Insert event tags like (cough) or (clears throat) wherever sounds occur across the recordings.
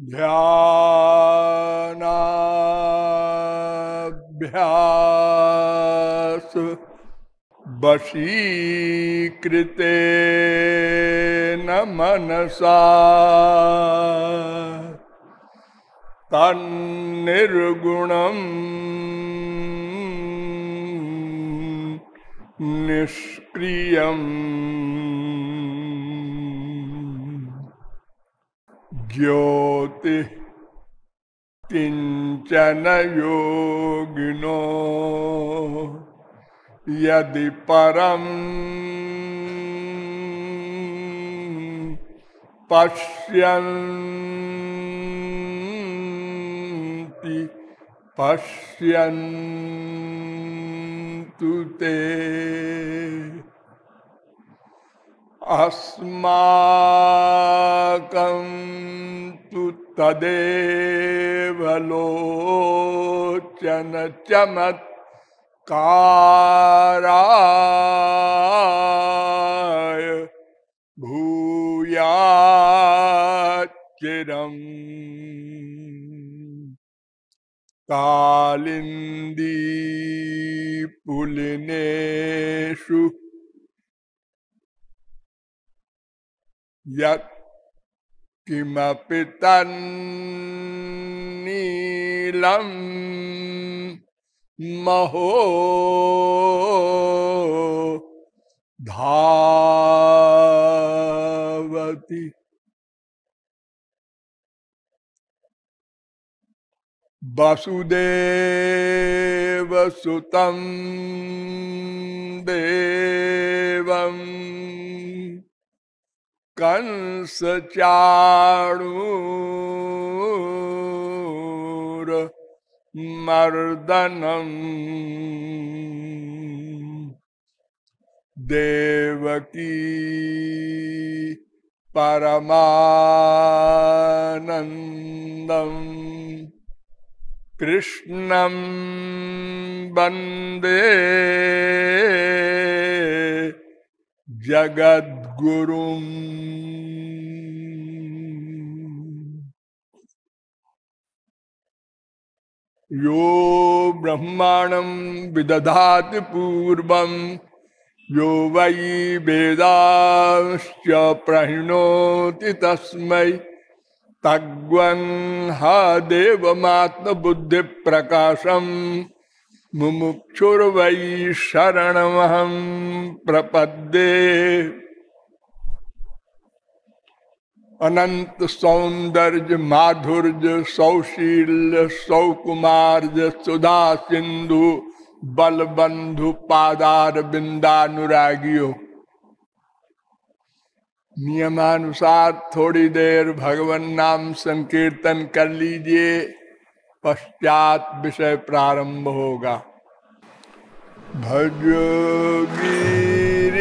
ध्यानाभ्यास वशीकृते न मनसा। तन्निर्गुणम् निष्क्रियम् ज्योति किंचन योगिनो। यदि परम ते। अस्माकं तु तदेव लोचन चमत्काराय भूयाचिरम् कालिन्दी पुलिनेषु यत् किमपि तन्नीलम् महो धावति। वसुदेव सुतं देवम् कंस चाणूर मर्दनम। देवकी परमानंदम कृष्णं वंदे जगद्गुरुम् यो ब्रह्माणं विदधाति पूर्वं यो वै वेदांश्च प्रणोति तस्मै। तग्वं देवमात्मबुद्धिप्रकाशम्। मुमुक्षुर्वै शरणमहं प्रपद्ये। अनंत सौंदर्य माधुर्य सौशील्य सौकुमार्य सुधा सिंधु बलबंधु पादार बिंदानुरागियों नियमानुसार थोड़ी देर भगवान नाम संकीर्तन कर लीजिए, पश्चात विषय प्रारंभ होगा। भज गिरिधर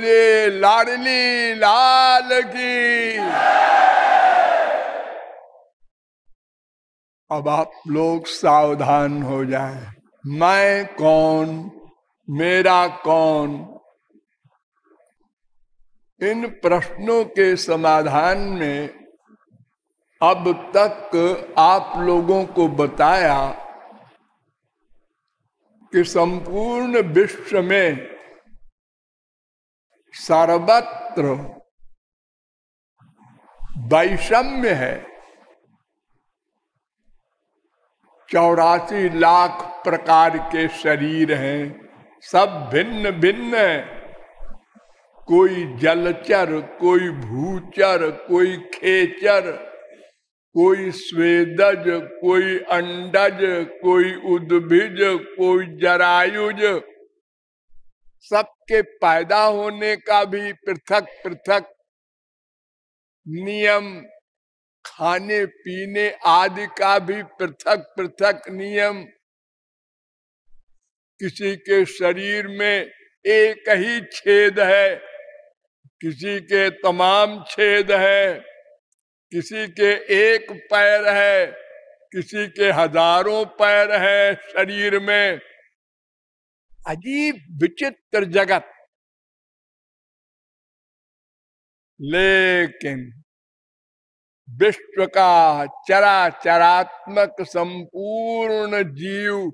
बोले लाडली लाल की अब आप लोग सावधान हो जाए। मैं कौन, मेरा कौन? इन प्रश्नों के समाधान में अब तक आप लोगों को बताया कि संपूर्ण विश्व में सर्वत्र वैषम्य है। चौरासी लाख प्रकार के शरीर हैं, सब भिन्न भिन्न है। कोई जलचर, कोई भूचर, कोई खेचर, कोई स्वेदज, कोई अंडज, कोई उद्भिज, कोई जरायुज सबके पैदा होने का भी पृथक पृथक नियम, खाने पीने आदि का भी पृथक पृथक नियम। किसी के शरीर में एक ही छेद है, किसी के तमाम छेद है, किसी के एक पैर है, किसी के हज़ारों पैर है शरीर में। अजीब विचित्र जगत। लेकिन विश्व का चरा चरात्मक संपूर्ण जीव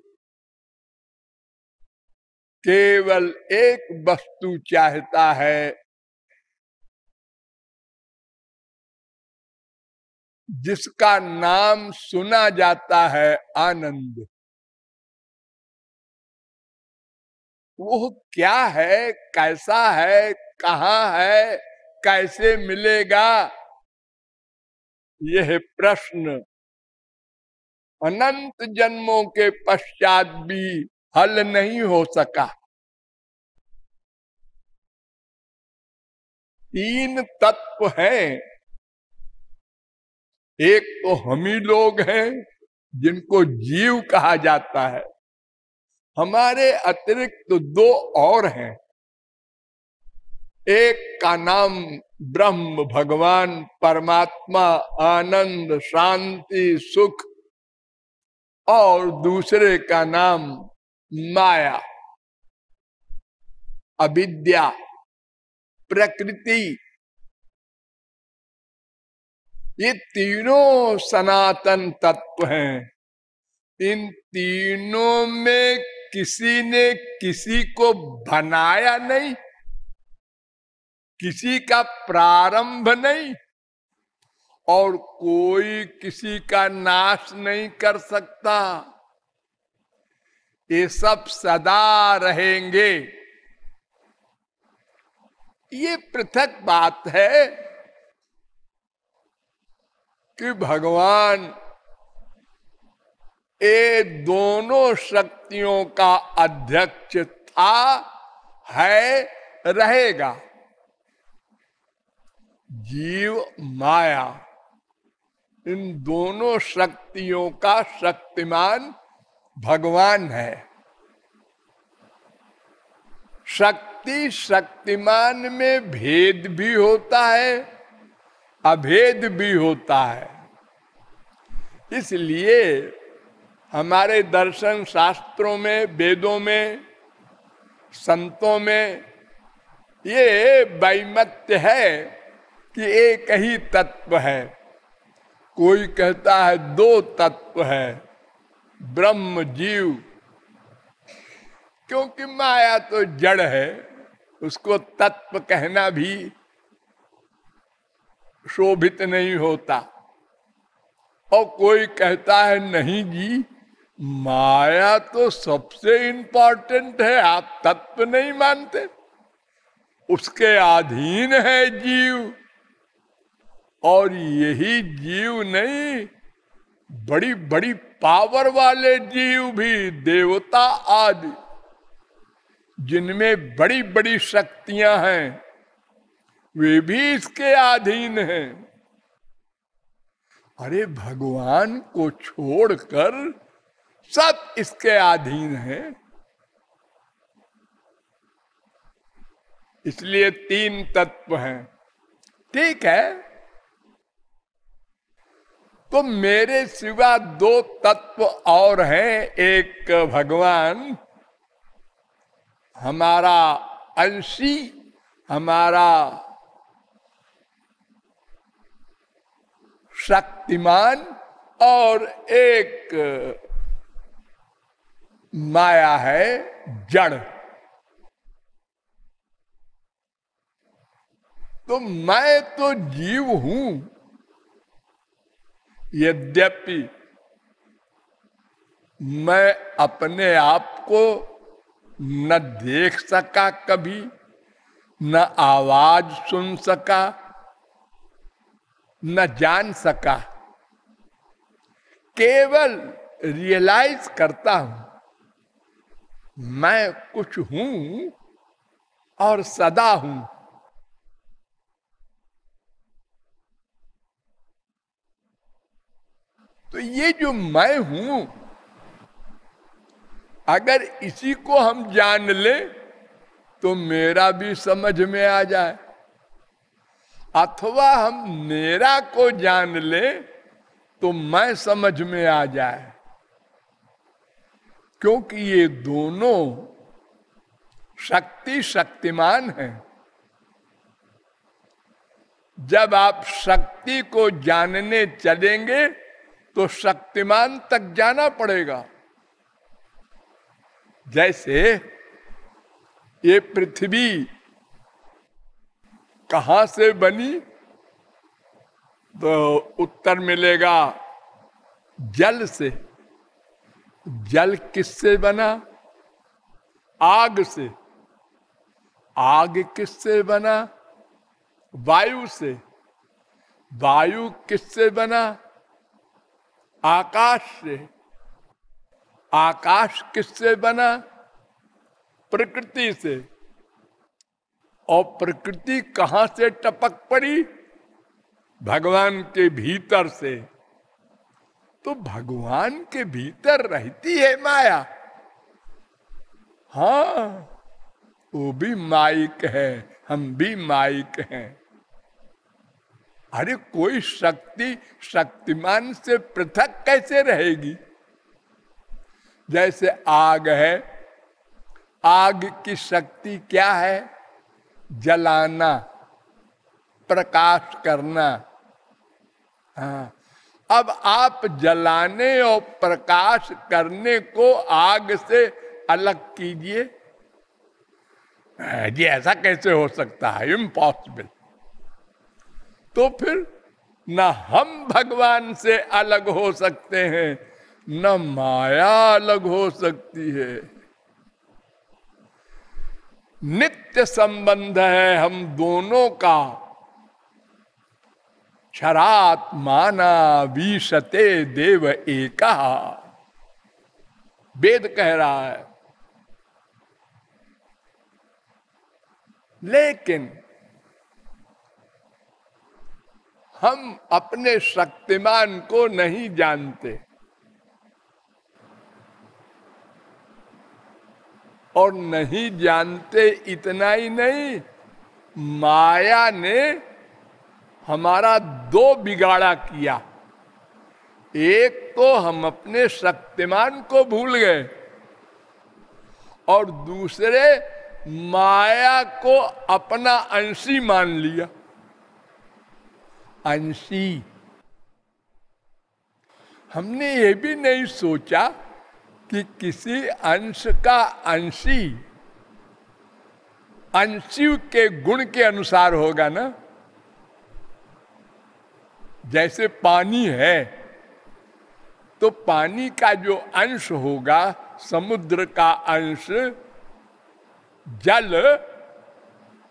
केवल एक वस्तु चाहता है। जिसका नाम सुना जाता है आनंद। वो क्या है? कैसा है? कहा है? कैसे मिलेगा? यह प्रश्न। अनंत जन्मों के पश्चात भी हल नहीं हो सका। तीन तत्व हैं। एक तो हम ही लोग हैं जिनको जीव कहा जाता है। हमारे अतिरिक्त तो दो और हैं। एक का नाम ब्रह्म भगवान, परमात्मा, आनंद, शांति, सुख, और दूसरे का नाम माया, अविद्या, प्रकृति। ये तीनों सनातन तत्व हैं। इन तीनों में किसी ने किसी को बनाया नहीं, किसी का प्रारंभ नहीं, और कोई किसी का नाश नहीं कर सकता। ये सब सदा रहेंगे। ये पृथक बात है कि भगवान ये दोनों शक्तियों का अध्यक्ष था, है, रहेगा। जीव माया, इन दोनों शक्तियों का शक्तिमान भगवान है। शक्ति शक्तिमान में भेद भी होता है, अभेद भी होता है। इसलिए हमारे दर्शन शास्त्रों में, वेदों में, संतों में, ये वैमत्य है कि एक ही तत्व है। कोई कहता है दो तत्व है, ब्रह्म जीव। क्योंकि माया तो जड़ है, उसको तत्व कहना भी शोभित नहीं होता। और कोई कहता है नहीं जी माया तो सबसे इंपॉर्टेंट है, आप तत्व नहीं मानते। उसके अधीन है जीव। और यही जीव नहीं बड़ी बड़ी पावर वाले जीव भी, देवता आदि, जिनमें बड़ी बड़ी शक्तियाँ हैं, वे भी इसके अधीन हैं। अरे भगवान को छोड़कर सब इसके अधीन है। इसलिए तीन तत्व हैं। ठीक है? तो मेरे सिवा दो तत्व और हैं। एक भगवान, हमारा अंशी, हमारा शक्तिमान और एक माया है जड़। तो मैं तो जीव हूँ, यद्यपि मैं अपने आप को न देख सका कभी, न आवाज़ सुन सका, न जान सका। केवल रियलाइज़ करता हूँ मैं कुछ हूँ और सदा हूँ। तो ये जो मैं हूँ, अगर इसी को हम जान ले तो मेरा भी समझ में आ जाए। अथवा हम मेरा को जान ले तो मैं समझ में आ जाए। क्योंकि ये दोनों शक्ति शक्तिमान है। जब आप शक्ति को जानने चलेंगे तो शक्तिमान तक जाना पड़ेगा। जैसे ये पृथ्वी कहा से बनी तो उत्तर मिलेगा जल से। जल किससे बना? आग से। आग किससे बना? वायु से। वायु किससे बना? आकाश से। आकाश किससे बना? प्रकृति से। और प्रकृति कहाँ से टपक पड़ी? भगवान के भीतर से। तो भगवान के भीतर रहती है माया। हाँ वो भी माइक है, हम भी माइक हैं। अरे कोई शक्ति, शक्तिमान से पृथक कैसे रहेगी? जैसे आग है, आग की शक्ति क्या है? जलाना, प्रकाश करना। हाँ अब आप जलाने और प्रकाश करने को आग से अलग कीजिए। जी, ऐसा कैसे हो सकता है? इम्पॉसिबल तो फिर न हम भगवान से अलग हो सकते हैं, न माया अलग हो सकती है। नित्य संबंध है हम दोनों का। क्षरात माना विशते देव एका वेद कह रहा है। लेकिन हम अपने शक्तिमान को नहीं जानते। और नहीं जानते इतना ही नहीं, माया ने हमारा दो बिगाड़ा किया। एक तो हम अपने शक्तिमान को भूल गए और दूसरे माया को अपना अंशी मान लिया। अंशी। हमने ये भी नहीं सोचा कि किसी अंश का अंशी अंशी के गुण के अनुसार होगा ना? जैसे पानी है तो पानी का जो अंश होगा, समुद्र का अंश, जल,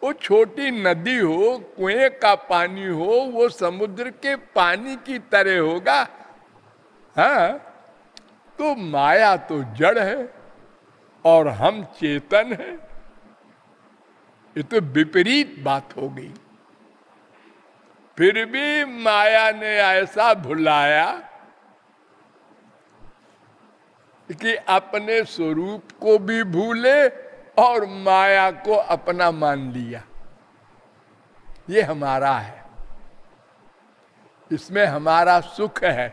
वो छोटी नदी हो, कुएँ का पानी हो, वो समुद्र के पानी की तरह होगा। हाँ तो माया तो जड़ है, और हम चेतन है। ये तो विपरीत बात हो गई। फिर भी माया ने ऐसा भुलाया कि अपने स्वरूप को भी भूले और माया को अपना मान लिया। ये हमारा है। इसमें हमारा सुख है,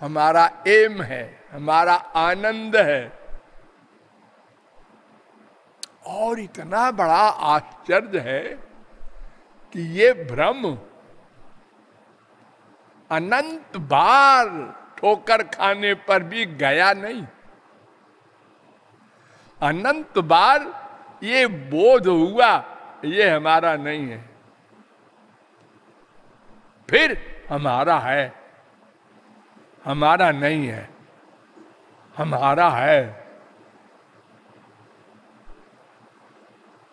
हमारा एम है, हमारा आनंद है। और इतना बड़ा आश्चर्य है कि ये भ्रम अनंत बार ठोकर खाने पर भी गया नहीं। अनंत बार ये बोध हुआ, ये हमारा नहीं है। फिर हमारा है, हमारा नहीं है, हमारा है।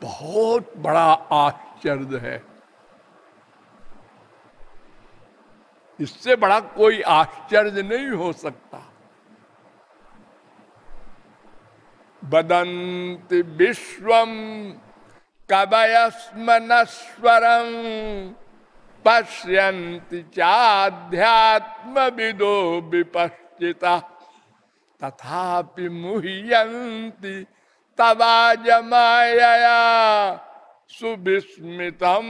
बहुत बड़ा आश्चर्य है। इससे बड़ा कोई आश्चर्य नहीं हो सकता। बदंति विश्व कवयस्मनस्वरम पश्यन्ति चाध्यात्म विदो विपश्चिता। तथापि मुह्यन्ति तवाज माया सुविस्मितम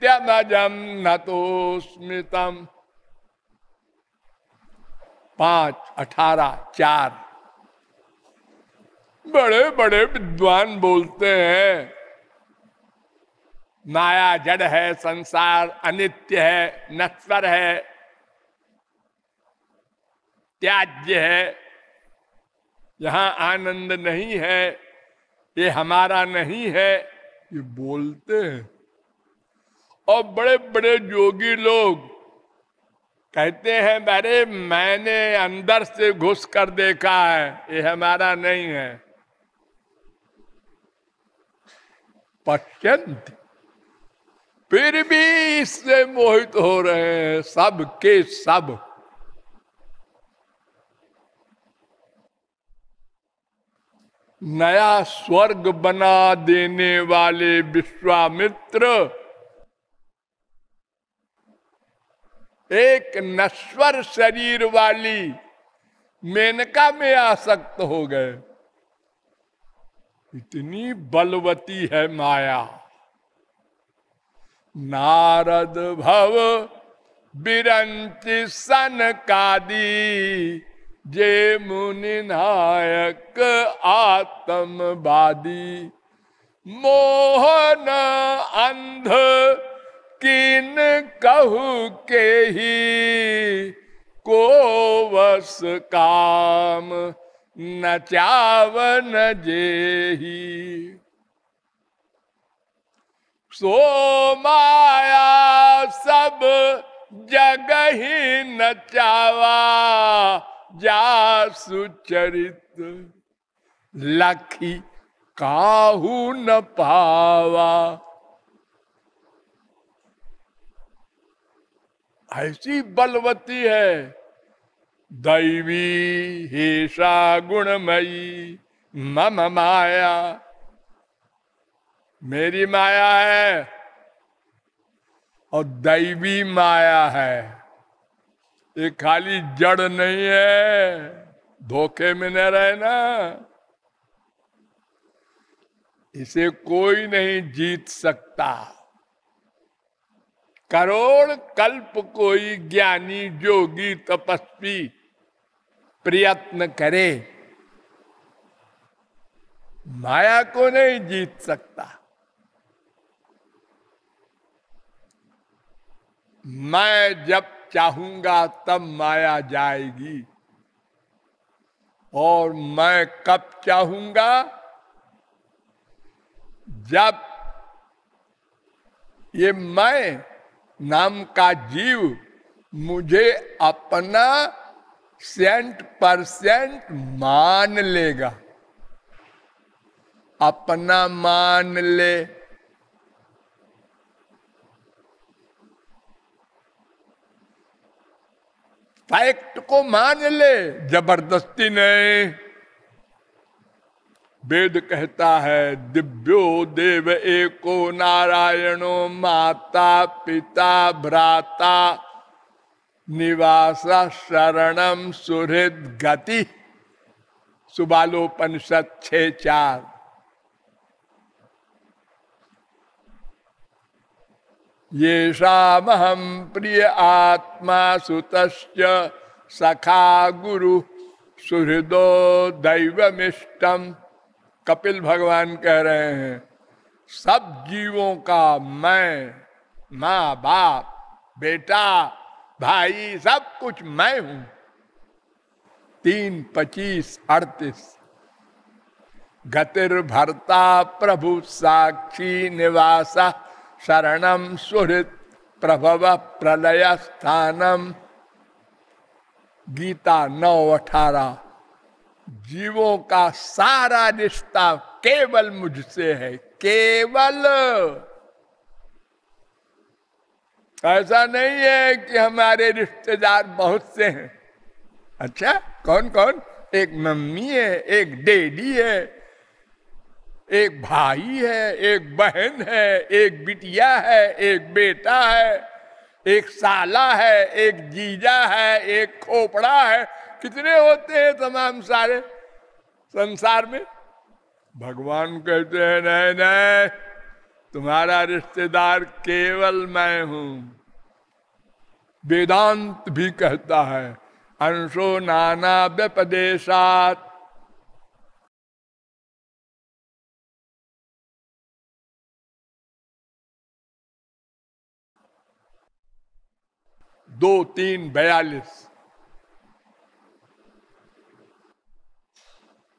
कृत्यमजम न तो स्मितम। पाँच, अठारह, चार। बड़े बड़े विद्वान बोलते हैं, माया जड़ है, संसार अनित्य है, नश्वर है, त्याज्य है, यहाँ आनंद नहीं है, ये हमारा नहीं है, ये बोलते हैं। और बड़े बड़े योगी लोग कहते हैं, अरे, मैंने अंदर से घुस कर देखा है, ये हमारा नहीं है। पश्चंत फिर भी इससे मोहित हो रहे हैं, सब के सब। नया स्वर्ग बना देने वाले विश्वामित्र एक नश्वर शरीर वाली मेनका में आसक्त हो गए। इतनी बलवती है माया। नारद भव बिरंचि सन कादी, जे मुनि नायक आत्मवादी। मोहन अंध किन कहू के ही को वस काम न चावन जेही? सो माया सब जग ही न चावा जा सुचरित लखी काहू न पावा? ऐसी बलवती है। दैवी हेषा गुणमयी, मम माया। मेरी माया है और दैवी माया है। ये खाली जड़ नहीं है, धोखे में न रहना। इसे कोई नहीं जीत सकता। करोड़ कल्प कोई ज्ञानी जोगी तपस्वी प्रयत्न करे, माया को नहीं जीत सकता। मैं जब चाहूँगा तब माया जाएगी, और मैं कब चाहूँगा? जब ये मैं नाम का जीव मुझे अपना सेंट परसेंट मान लेगा। अपना मान ले। फैक्ट को मान ले, ज़बरदस्ती नहीं। वेद कहता है, दिव्यो देव एको नारायणो माता, पिता, भ्राता, निवास शरणम सुहृद गति। सुबालोपनिषद छ चार। ये शामहम प्रिय आत्मा सुत सखा गुरु सुहृदो दैवमिष्टम। कपिल भगवान कह रहे हैं, सब जीवों का मैं, माँ, बाप, बेटा, भाई, सब कुछ मैं हूँ। तीन पच्चीस अड़तीस। गतिर भरता प्रभु साक्षी निवासा शरणम सुहृत प्रभव प्रलय स्थानम गीता नौ अठारह। जीवों का सारा रिश्ता केवल मुझसे है, केवल। ऐसा नहीं है कि हमारे रिश्तेदार बहुत से हैं। अच्छा कौन कौन? एक मम्मी है, एक डैडी है, एक भाई है, एक बहन है, एक बिटिया है, एक बेटा है, एक साला है, एक जीजा है, एक खोपड़ा है कितने होते हैं तमाम सारे संसार में? भगवान कहते हैं, नहीं नहीं, तुम्हारा रिश्तेदार केवल मैं हूँ। वेदांत भी कहता है, अंशो नाना व्यपदेशात। दो, तीन, बयालीस।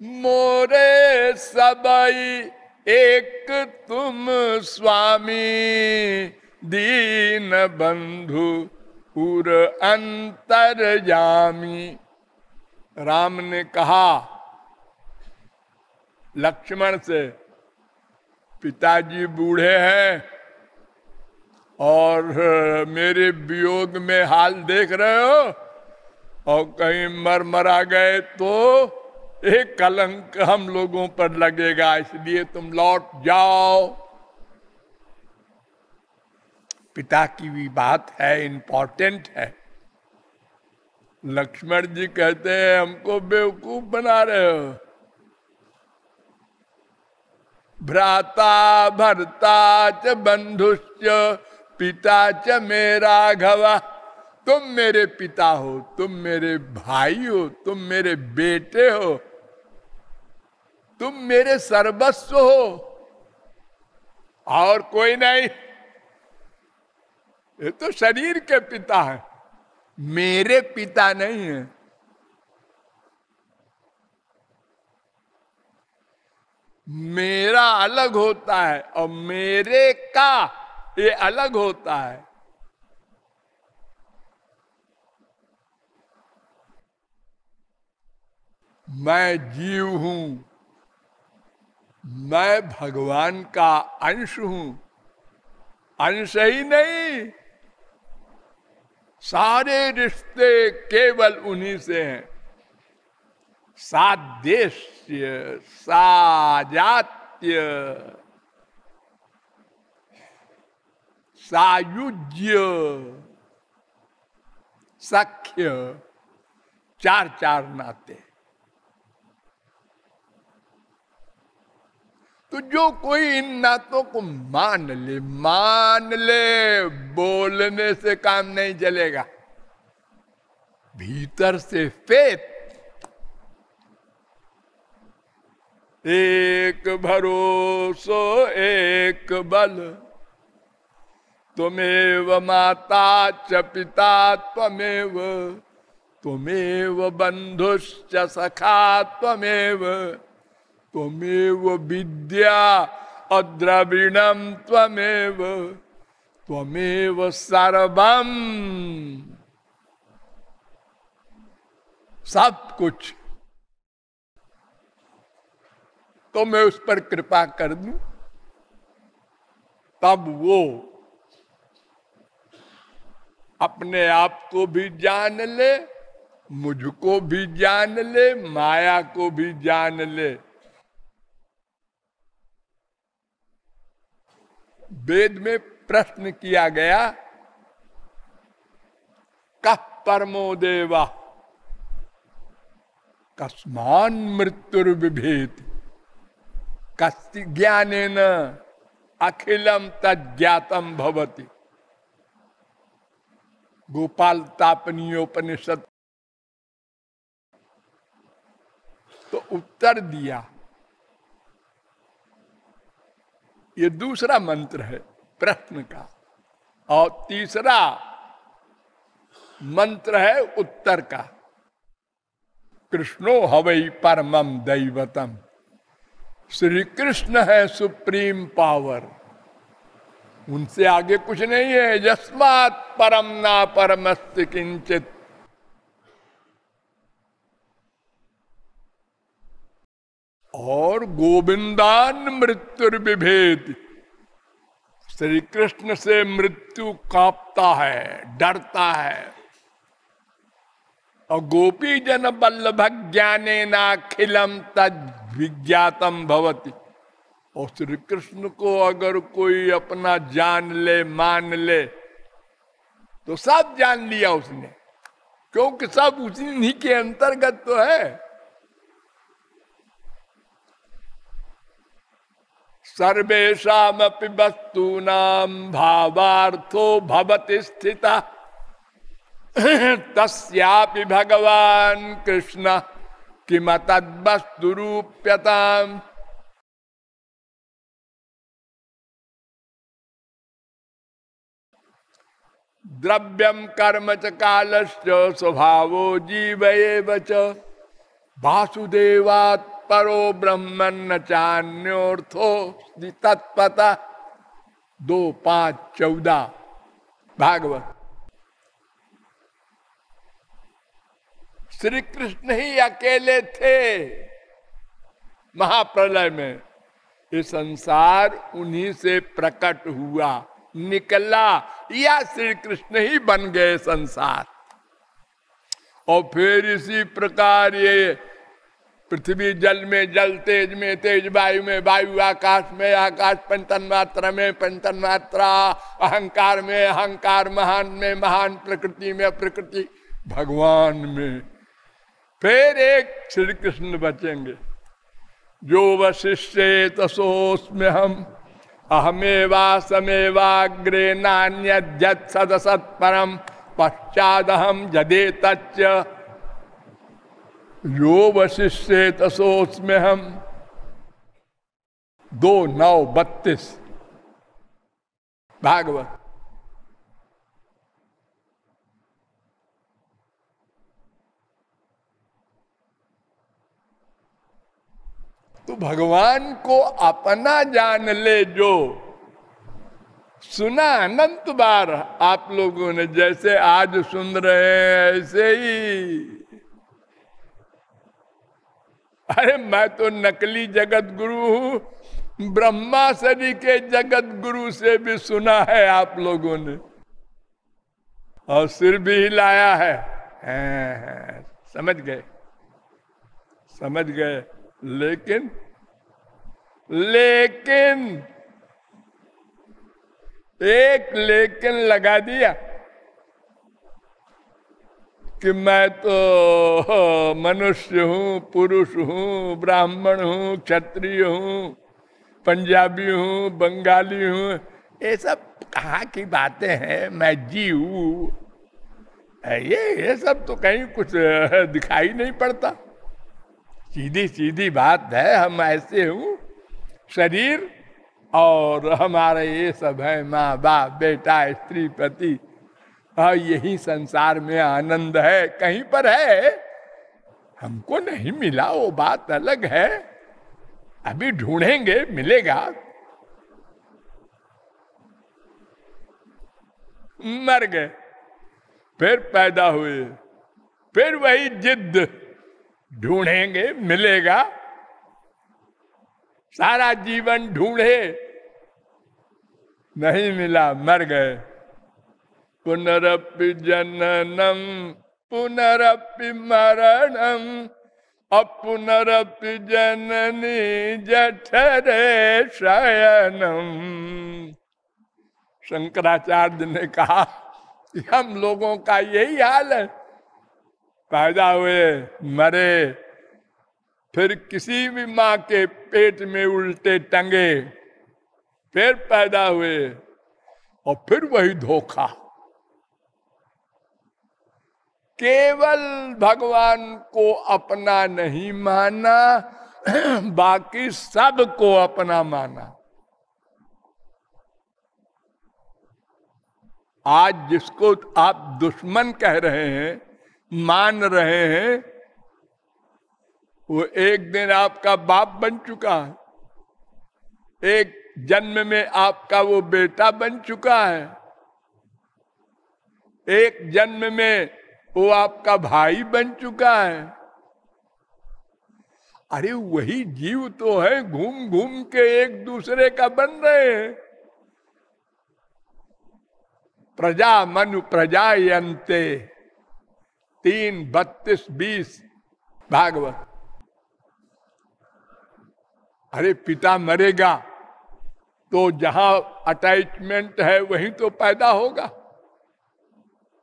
मोरे सबई एक तुम स्वामी, दीन बंधु उर अंतर जामी। राम ने कहा, लक्ष्मण से, पिताजी बूढ़े हैं और मेरे वियोग में हाल देख रहे हो और कहीं मर मरा गए तो एक कलंक हम लोगों पर लगेगा, इसलिए तुम लौट जाओ। पिता की भी बात है इंपॉर्टेंट है। लक्ष्मण जी कहते हैं, हमको बेवकूफ़ बना रहे हो। भ्राता भरता च बंधुश्च, पिता च मेरा घवा। तुम मेरे पिता हो, तुम मेरे भाई हो, तुम मेरे बेटे हो। तुम मेरे सर्वस्व हो। और कोई नहीं। ये तो शरीर के पिता है। मेरे पिता नहीं है। मेरा अलग होता है और मेरे का ये अलग होता है। मैं जीव हूँ। मैं भगवान का अंश हूँ। अंश ही नहीं। सारे रिश्ते केवल उन्हीं से हैं। सादेश्य, साजात्य, सायुज्य, सख्य, चार चार नाते। तो जो कोई इन नातों को मान ले मान ले, बोलने से काम नहीं चलेगा। भीतर से फेत। एक भरोसो, एक बल। तुमेव माता च पिता त्वमेव। तुमेव बंधुश्च सखा त्वमेव। त्वमेव विद्या अद्रविणम त्वमेव त्वमेव सर्वम। सब कुछ। तो मैं उस पर कृपा कर दू, तब वो अपने आप को भी जान ले, मुझको भी जान ले, माया को भी जान ले। वेद में प्रश्न किया गया कह परमो देवा? कस्मान मृत्यु विभेद कस्ति ज्ञान अखिलम तज्ञातम भवती। गोपाल तापनीयोपनिषद तो उत्तर दिया। ये दूसरा मंत्र है प्रश्न का। और तीसरा मंत्र है उत्तर का। कृष्णो हवई परमम दैवतम। श्री कृष्ण है सुप्रीम पावर। उनसे आगे कुछ नहीं है। जस्मात परम ना परमस्त किंचित और गोविंदान मृत्यु विभेद श्री कृष्ण से मृत्यु कांपता है, डरता है। और गोपी जन बल्लभ ज्ञाने नाखिलम तद विज्ञातम भवती। और श्री कृष्ण को अगर कोई अपना जान ले, मान ले तो सब जान लिया उसने। क्योंकि सब उसी के अंतर्गत तो है। सर्वेशा वस्तु नाम भावार्थो भवति स्थिता। तस्यापि भगवान कृष्ण किम तद्वस्तु रूप्यता द्रव्यम कर्म च काल स्वभाव जीव वासुदेवात् परो ब्रह्मन चान्योर्थो तत्पता। दो पाँच चौदह। भागवत। श्री कृष्ण ही अकेले थे। महाप्रलय में ये संसार उन्हीं से प्रकट हुआ, निकला। या श्री कृष्ण ही बन गए संसार। और फिर इसी प्रकार ये पृथ्वी जल में जल, तेज में तेज, वायु में वायु, आकाश में आकाश पंचन मात्रा में पंचन मात्रा, अहंकार में अहंकार, महान में महान, प्रकृति में प्रकृति, भगवान में। फिर एक श्री कृष्ण बचेंगे, जो वशिष्य तसोस्म हम, अहमेवा समेवाग्रे नान्य सदसत परम पश्चाद हम जदे तच्च यो वशिष्य तसोस्म हम दो नौ बत्तीस। भागवत। तो भगवान को अपना जान ले जो। सुना अनंत बार आप लोगों ने, जैसे आज सुन रहे हैं ऐसे ही। अरे मैं तो नकली जगत गुरु हूँ। ब्रह्मा सरी के जगत गुरु से भी सुना है आप लोगों ने। और सिर भी हिलाया है, है। समझ गए। समझ गए। लेकिन लेकिन एक लेकिन लगा दिया। कि मैं तो मनुष्य हूँ, पुरुष हूँ, ब्राह्मण हूँ, क्षत्रिय हूँ, पंजाबी हूँ, बंगाली हूँ। ये सब कहा की बातें हैं? मैं जीव ये ये सब तो कहीं कुछ दिखाई नहीं पड़ता। सीधी सीधी बात है, हम ऐसे हूँ। शरीर और हमारे ये सब है माँ बाप बेटा, स्त्री, पति। और यही संसार में आनंद है, कहीं पर है? हमको नहीं मिला, वो बात अलग है। अभी ढूंढेंगे, मिलेगा। मर गए, फिर पैदा हुए, फिर वही जिद्द। ढूंढेंगे, मिलेगा। सारा जीवन ढूंढे, नहीं मिला, मर गए। पुनरपि जननम पुनरपि मरणम अपुनरपि जननी जठरे शयनम शंकराचार्य ने कहा हम लोगों का यही हाल है। पैदा हुए, मरे, फिर किसी भी माँ के पेट में उल्टे टंगे, फिर पैदा हुए, और फिर वही धोखा। केवल भगवान को अपना नहीं माना, बाकी सबको अपना माना। आज जिसको आप दुश्मन कह रहे हैं, मान रहे हैं, वो एक दिन आपका बाप बन चुका है। एक जन्म में आपका वो बेटा बन चुका है। एक जन्म में वो आपका भाई बन चुका है। अरे वही जीव तो है, घूम घूम के एक दूसरे का बन रहे हैं। प्रजा मनु प्रजा यंते तीन, बत्तीस, बीस, भागवत। अरे पिता मरेगा तो जहाँ अटैचमेंट है, वहीं तो पैदा होगा।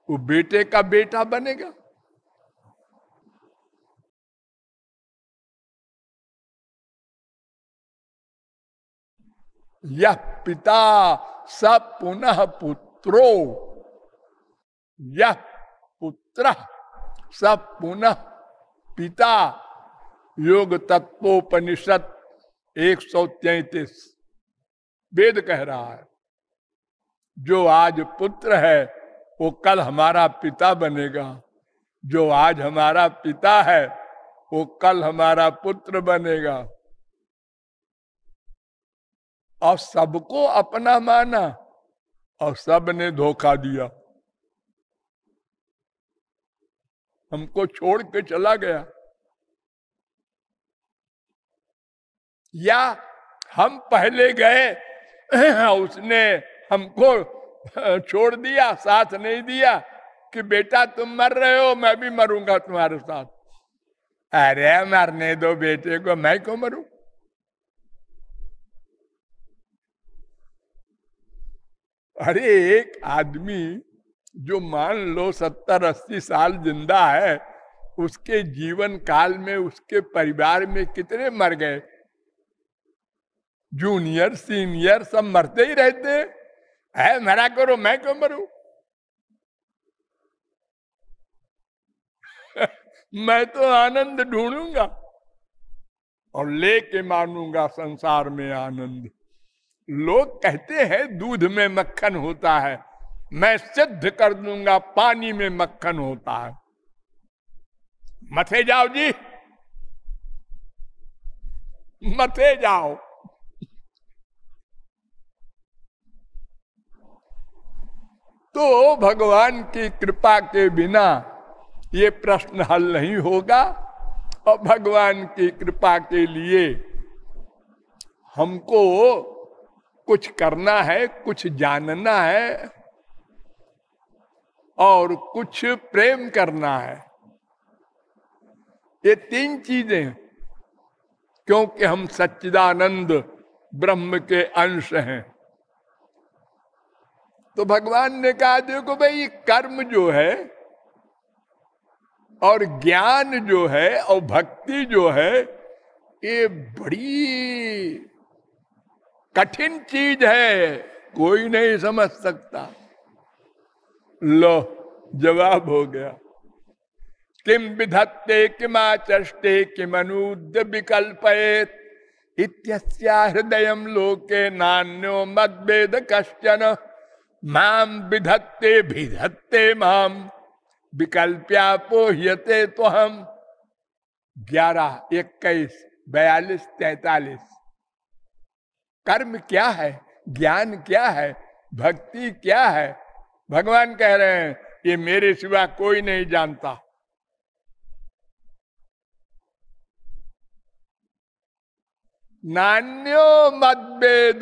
वो बेटे का बेटा बनेगा। यह पिता सब पुनः पुत्रो। यह पुत्र सब पुनः पिता। योग तत्वोपनिषद एक सौ तैतीस। वेद कह रहा है, जो आज पुत्र है वो कल हमारा पिता बनेगा। जो आज हमारा पिता है, वो कल हमारा पुत्र बनेगा। और सबको अपना माना, और सबने धोखा दिया। हमको छोड़ के चला गया। या हम पहले गए, उसने हमको (laughs) छोड़ दिया, साथ नहीं दिया कि बेटा तुम मर रहे हो, मैं भी मरूँगा तुम्हारे साथ। अरे, मरने दो बेटे को, मैं क्यों मरू? अरे, एक आदमी जो मान लो सत्तर, अस्सी साल ज़िंदा है, उसके जीवन काल में उसके परिवार में कितने मर गए? जूनियर, सीनियर सब मरते ही रहते है। मरा करो मैं क्यों मरू? (laughs) मैं तो आनंद ढूंढूँगा और लेके मानूँगा संसार में आनंद। लोग कहते हैं, दूध में मक्खन होता है, मैं सिद्ध कर दूँगा, पानी में मक्खन होता है। मथे जाओ जी। मथे जाओ। तो भगवान की कृपा के बिना ये प्रश्न हल नहीं होगा। और भगवान की कृपा के लिए हमको कुछ करना है, कुछ जानना है और कुछ प्रेम करना है। ये तीन चीज़ें क्योंकि हम सच्चिदानंद ब्रह्म के अंश हैं। तो भगवान ने कहा, देखो भाई, कर्म जो है और ज्ञान जो है और भक्ति जो है, ये बड़ी कठिन चीज़ है। कोई नहीं समझ सकता। लो, जवाब हो गया। किम विधत्ते किमाचष्टे किमनुद्य विकल्पयेत इत्या हृदय लोके नान्यो मतभेद कश्चन। माम विधत्ते भिधत्ते माम। विकल्प्या पोह्यते तो हम ग्यारह, इक्कीस, बयालीस, तैतालीस। कर्म क्या है? ज्ञान क्या है? भक्ति क्या है? भगवान कह रहे हैं, ये मेरे सिवा कोई नहीं जानता। नान्यो मतभेद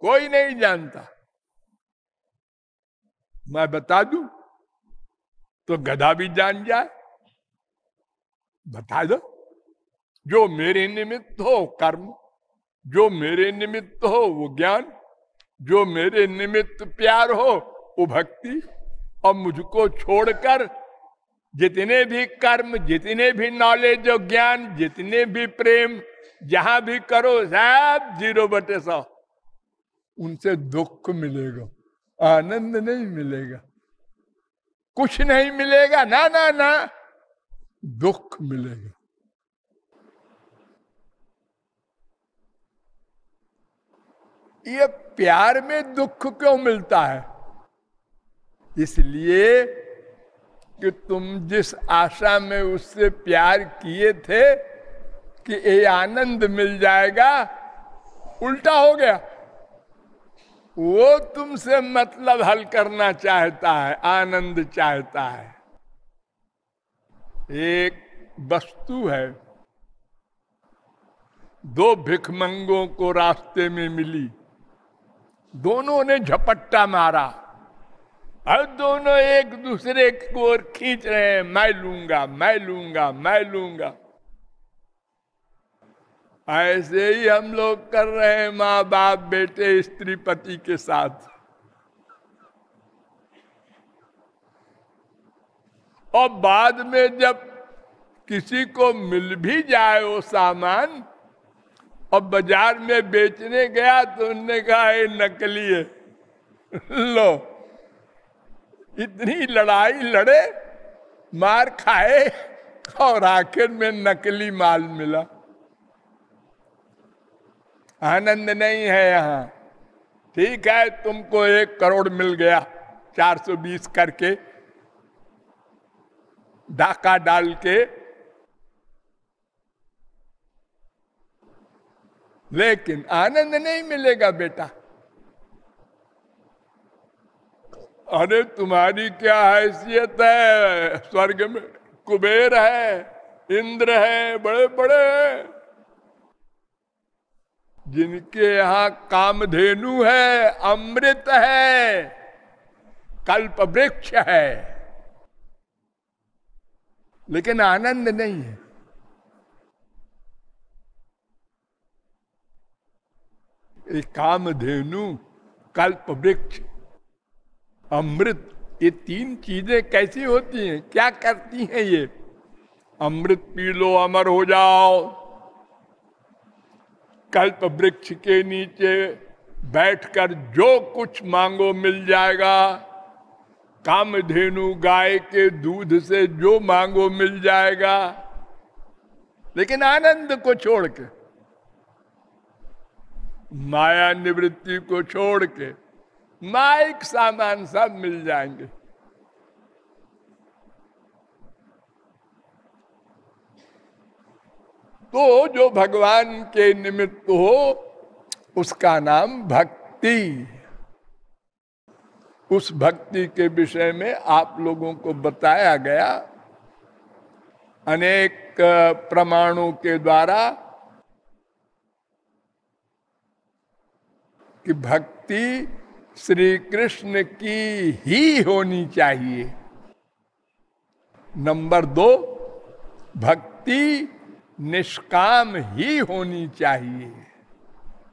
कोई नहीं जानता। मैं बता दू तो गधा भी जान जाए। बता दो, जो मेरे निमित्त हो कर्म, जो मेरे निमित्त हो वो ज्ञान, जो मेरे निमित्त प्यार हो वो भक्ति, और मुझको छोड़कर जितने भी कर्म, जितने भी नॉलेज और ज्ञान, जितने भी प्रेम, जहाँ भी करो, सब ज़ीरो बटे सौ। उनसे दुख मिलेगा। आनंद नहीं मिलेगा। कुछ नहीं मिलेगा, ना ना ना, दुख मिलेगा। ये प्यार में दुख क्यों मिलता है? इसलिए कि तुम जिस आशा में उससे प्यार किए थे कि ये आनंद मिल जाएगा, उल्टा हो गया। वो तुमसे मतलब हल करना चाहता है, आनंद चाहता है। एक वस्तु है। दो भिखमंगों को रास्ते में मिली। दोनों ने झपट्टा मारा। और दोनों एक दूसरे को ओर खींच रहे हैं। मैं लूँगा मैं लूँगा मैं लूँगा। ऐसे ही हम लोग कर रहे हैं माँ बाप बेटे, स्त्री, पति के साथ। और बाद में जब किसी को मिल भी जाए वो सामान, और बाज़ार में बेचने गया तो उनने कहा, ये नकली है। (laughs) लो, इतनी लड़ाई लड़े, मार खाए, और आखिर में नकली माल मिला। आनंद नहीं है यहाँ। ठीक है, तुमको एक करोड़ मिल गया 420 करके। डाका डाल के। लेकिन आनंद नहीं मिलेगा बेटा। अरे, तुम्हारी क्या हैसियत है? स्वर्ग में कुबेर है, इंद्र है बड़े बड़े जिनके यहाँ कामधेनु है, अमृत है कल्प वृक्ष है। लेकिन आनंद नहीं है। कामधेनु कल्प वृक्ष अमृत, ये तीन चीज़ें कैसी होती हैं? क्या करती हैं ये? अमृत पी लो, अमर हो जाओ। कल्प वृक्ष के नीचे बैठकर जो कुछ मांगो मिल जाएगा। कामधेनु गाय के दूध से जो मांगो मिल जाएगा। लेकिन आनंद को छोड़ के, माया निवृत्ति को छोड़ के माइक सामान सब मिल जाएँगे। तो जो भगवान के निमित्त हो, उसका नाम भक्ति। उस भक्ति के विषय में आप लोगों को बताया गया। अनेक प्रमाणों के द्वारा कि भक्ति श्री कृष्ण की ही होनी चाहिए। नंबर दो, भक्ति निष्काम ही होनी चाहिए।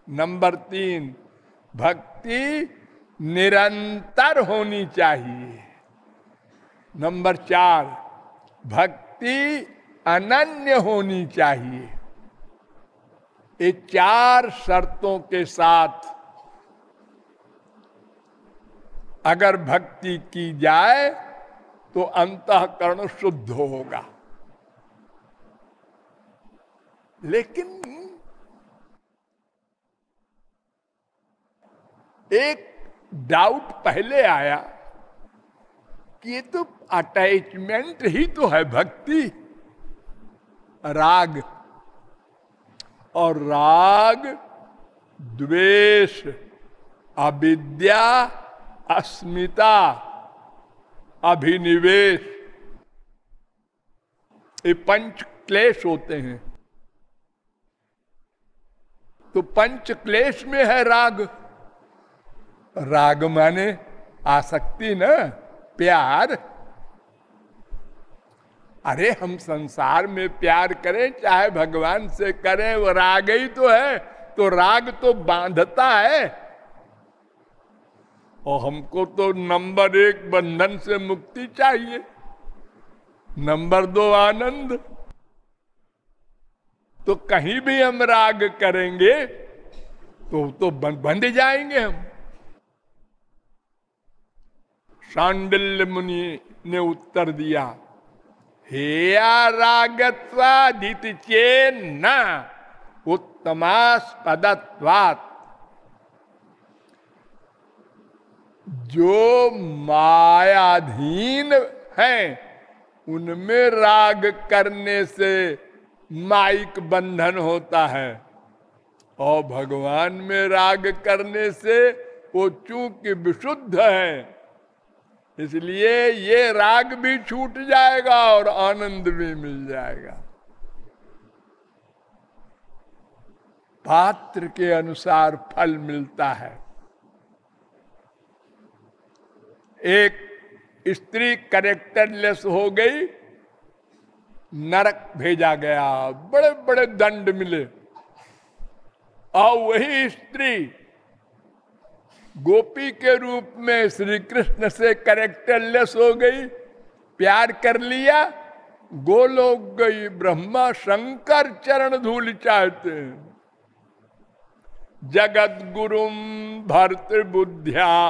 नंबर तीन, भक्ति निरंतर होनी चाहिए। नंबर चार, भक्ति अनन्य होनी चाहिए। ये चार शर्तों के साथ अगर भक्ति की जाए तो अंतकरण शुद्ध होगा। लेकिन एक डाउट पहले आया कि ये तो अटैचमेंट ही तो है, भक्ति, राग, और राग, द्वेष, अविद्या, अस्मिता, अभिनिवेश, ये पंच क्लेश होते हैं। तो पंच क्लेश में है राग। राग माने आसक्ति न, प्यार। अरे, हम संसार में प्यार करें, चाहे भगवान से करें, वो राग ही तो है। तो राग तो बांधता है। और हमको तो नंबर एक बंधन से मुक्ति चाहिए। नंबर दो आनंद। तो कहीं भी हम राग करेंगे तो तो बंध जाएँगे हम। शांडिल्य मुनि ने उत्तर दिया हेया रागत्वादित न उत्तमास्पदत्वात्। जो मायाधीन हैं, उनमें राग करने से माइक बंधन होता है। और भगवान में राग करने से वो चूँकि विशुद्ध है, इसलिए ये राग भी छूट जाएगा और आनंद भी मिल जाएगा। पात्र के अनुसार फल मिलता है। एक स्त्री करेक्टरलेस हो गई नरक भेजा गया बड़े बड़े दंड मिले। और वही स्त्री, गोपी के रूप में श्री कृष्ण से करेक्टरलेस हो गई, प्यार कर लिया, गोलोक गई, ब्रह्मा शंकर चरण धूल चाहते जगत गुरुम भर्तृबुद्ध्या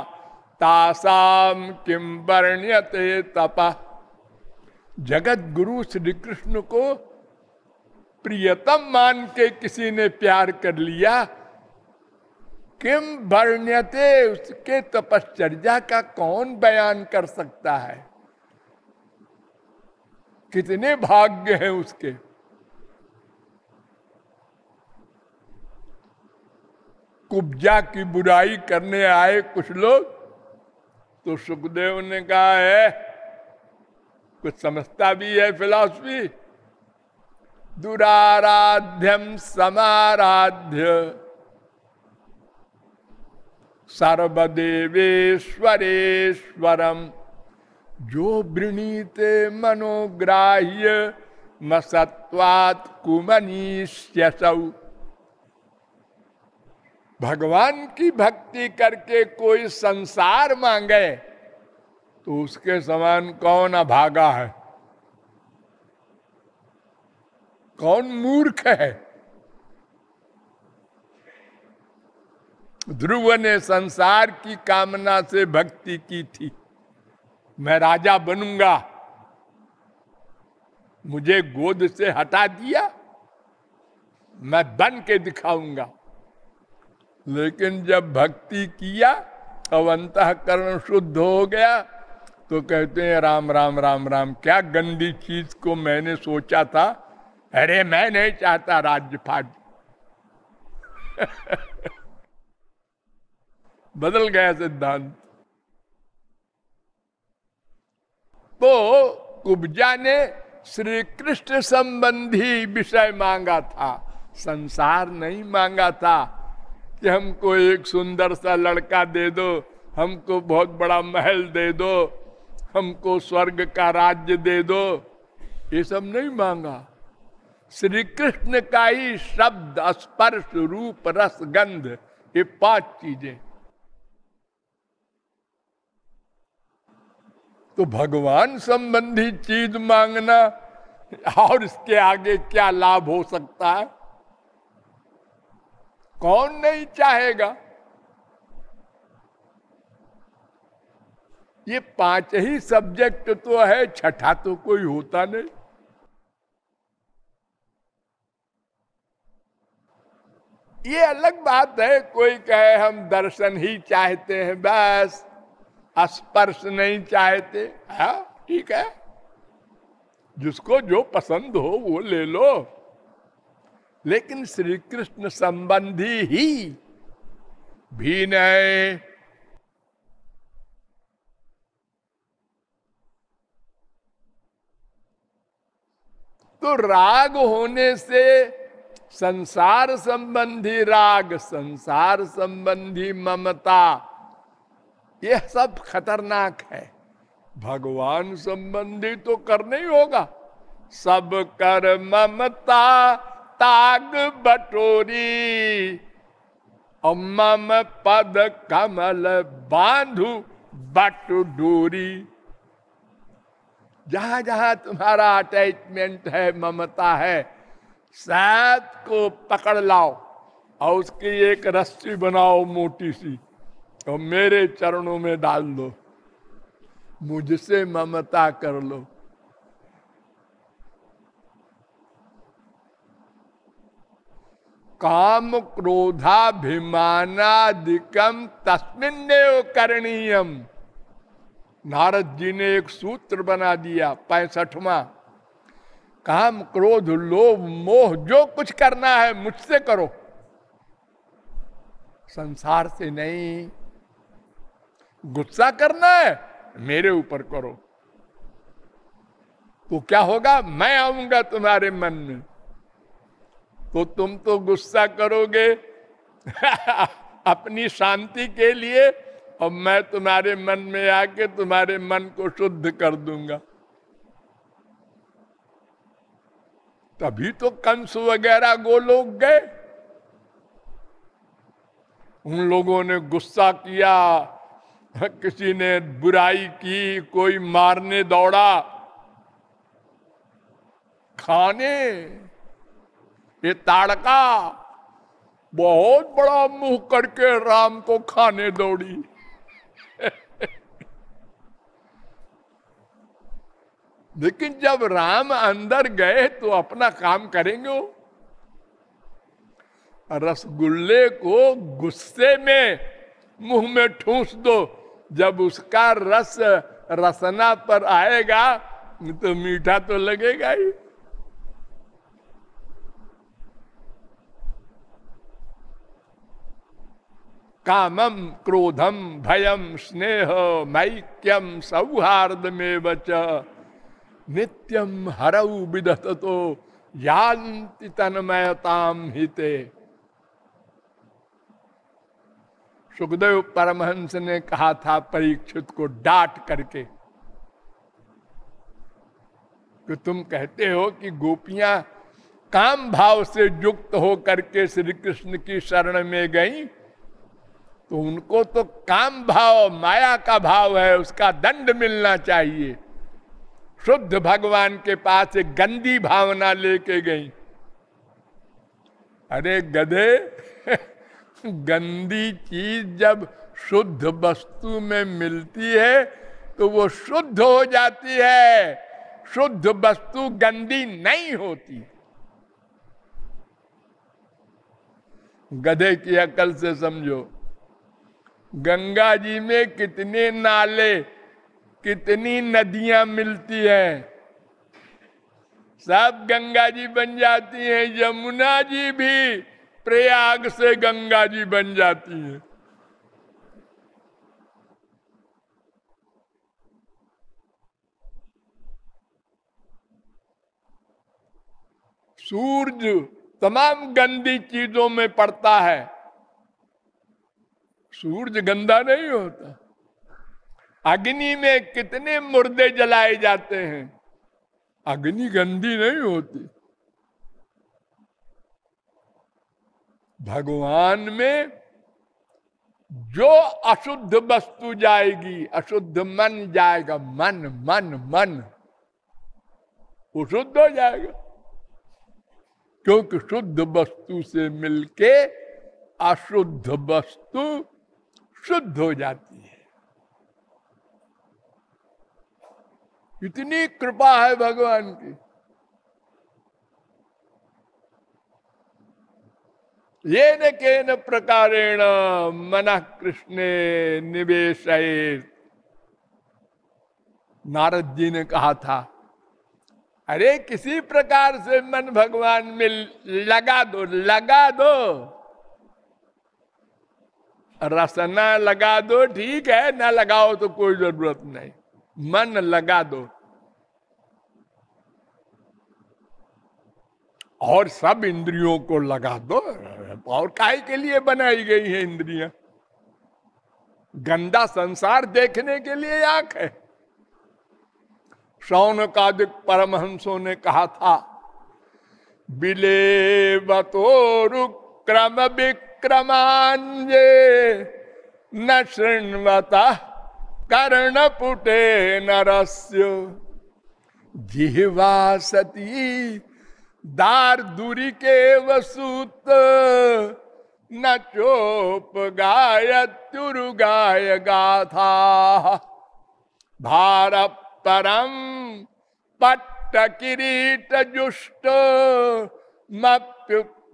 तासाम किम वर्ण्यते तपा। जगत गुरु श्री कृष्ण को प्रियतम मान के किसी ने प्यार कर लिया, किम वर्ण्यते उसके तपश्चर्या का कौन बयान कर सकता है? कितने भाग्य हैं उसके। कुब्जा की बुराई करने आए कुछ लोग तो सुखदेव ने कहा है कुछ समझता भी है फिलॉसफी। दुराराध्यम समाराध्य। सर्वदेवेश्वरेश्वरम जो वृणीते मनोग्राह्य मसत्वात कुमनीष्यसौ। भगवान की भक्ति करके कोई संसार मांगे। तो उसके समान कौन अभागा है? कौन मूर्ख है? ध्रुव ने संसार की कामना से भक्ति की थी। मैं राजा बनूँगा। मुझे गोद से हटा दिया। मैं बन के दिखाऊँगा। लेकिन जब भक्ति किया अब अंतकरण शुद्ध हो गया। तो कहते हैं, राम राम राम राम, क्या गंदी चीज़ को मैंने सोचा था? अरे, मैं नहीं चाहता राज्य फाट। (laughs) बदल गया सिद्धांत। तो कुब्जा ने श्री कृष्ण संबंधी विषय मांगा था। संसार नहीं मांगा था कि हमको एक सुंदर सा लड़का दे दो, हमको बहुत बड़ा महल दे दो। हमको स्वर्ग का राज्य दे दो। ये सब नहीं मांगा। श्री कृष्ण का ही शब्द, स्पर्श रूप, रस, गंध, ये पाँच चीज़ें। तो भगवान संबंधी चीज़ मांगना और इसके आगे क्या लाभ हो सकता है? कौन नहीं चाहेगा? ये पाँच ही सब्जेक्ट तो है, छठा तो कोई होता नहीं। ये अलग बात है, कोई कहे हम दर्शन ही चाहते हैं, बस। स्पर्श नहीं चाहते। हा, ठीक है। जिसको जो पसंद हो, वो ले लो। लेकिन श्री कृष्ण संबंधी ही भी नहीं तो राग होने से संसार संबंधी राग, संसार संबंधी ममता यह सब खतरनाक है। भगवान संबंधी तो करना ही होगा। सब कर ममता, ताग बटोरी मम पद कमल बांधु बट डोरी। जहाँ जहाँ तुम्हारा अटैचमेंट है, ममता है सात को पकड़ लाओ और उसकी एक रस्सी बनाओ मोटी सी और मेरे चरणों में डाल दो। मुझसे ममता कर लो। काम क्रोधाभिमानादिकम तस्मिन करणीयम। नारद जी ने एक सूत्र बना दिया पैंसठवा। काम क्रोध, लोभ, मोह, जो कुछ करना है मुझसे करो। संसार से नहीं, गुस्सा करना है मेरे ऊपर करो। तो क्या होगा? मैं आऊँगा तुम्हारे मन में। तो तुम तो गुस्सा करोगे। (laughs) अपनी शांति के और मैं तुम्हारे मन में आके तुम्हारे मन को शुद्ध कर दूँगा। तभी तो कंस वगैरह गोलोक गए। उन लोगों ने गुस्सा किया, किसी ने बुराई की, कोई मारने दौड़ा। खाने, ये ताड़का, बहुत बड़ा मुँह करके राम को खाने दौड़ी। लेकिन जब राम अंदर गए तो अपना काम करेंगे रसगुल्ले को गुस्से में मुँह में ठूस दो। जब उसका रस रसना पर आएगा तो मीठा तो लगेगा ही। कामम क्रोधम भयम स्नेह मैक्यम सौहार्द में बच नित्यम हरऊ विदत तो यान्ति तन्मयताम हिते। सुखदेव परमहंस ने कहा था परीक्षित को डांट करके कि तुम कहते हो कि गोपियाँ काम भाव से युक्त हो करके श्री कृष्ण की शरण में गई तो उनको तो काम भाव, माया का भाव है, उसका दंड मिलना चाहिए। शुद्ध भगवान के पास एक गंदी भावना लेके गई। अरे गधे, (laughs) गंदी चीज़ जब शुद्ध वस्तु में मिलती है तो वो शुद्ध हो जाती है। शुद्ध वस्तु गंदी नहीं होती। गधे की अकल से समझो, गंगा जी में कितने नाले कितनी नदियाँ मिलती हैं। सब गंगा जी बन जाती हैं, यमुना जी भी प्रयाग से गंगा जी बन जाती है। सूरज तमाम गंदी चीज़ों में पड़ता है। सूरज गंदा नहीं होता। अग्नि में कितने मुर्दे जलाए जाते हैं? अग्नि गंदी नहीं होती। भगवान में जो अशुद्ध वस्तु जाएगी, अशुद्ध मन जाएगा, मन मन मन, वो शुद्ध हो जाएगा। क्योंकि शुद्ध वस्तु से मिलके अशुद्ध वस्तु शुद्ध हो जाती है। इतनी कृपा है भगवान की। ये न के न प्रकारेण मन कृष्ण निवेश नारद जी ने कहा था, अरे, किसी प्रकार से मन भगवान में लगा दो लगा दो। रसना लगा दो, ठीक है, ना लगाओ तो कोई ज़रूरत नहीं। मन लगा दो और सब इंद्रियों को लगा दो और काय के लिए बनाई गई है इंद्रियाँ? गंदा संसार देखने के लिए आँख है। सौन कादिक परमहंसों ने कहा था बिले क्रम विक्रमांजे न श्रृणवता कर्ण पुटे नरस्य। जिहवा सती, दार दूरी के वसूत। न चोप गाय तुरु गाय गाथा। भार परम पट्ट किरीट जुष्ट मप्युक्तमांगम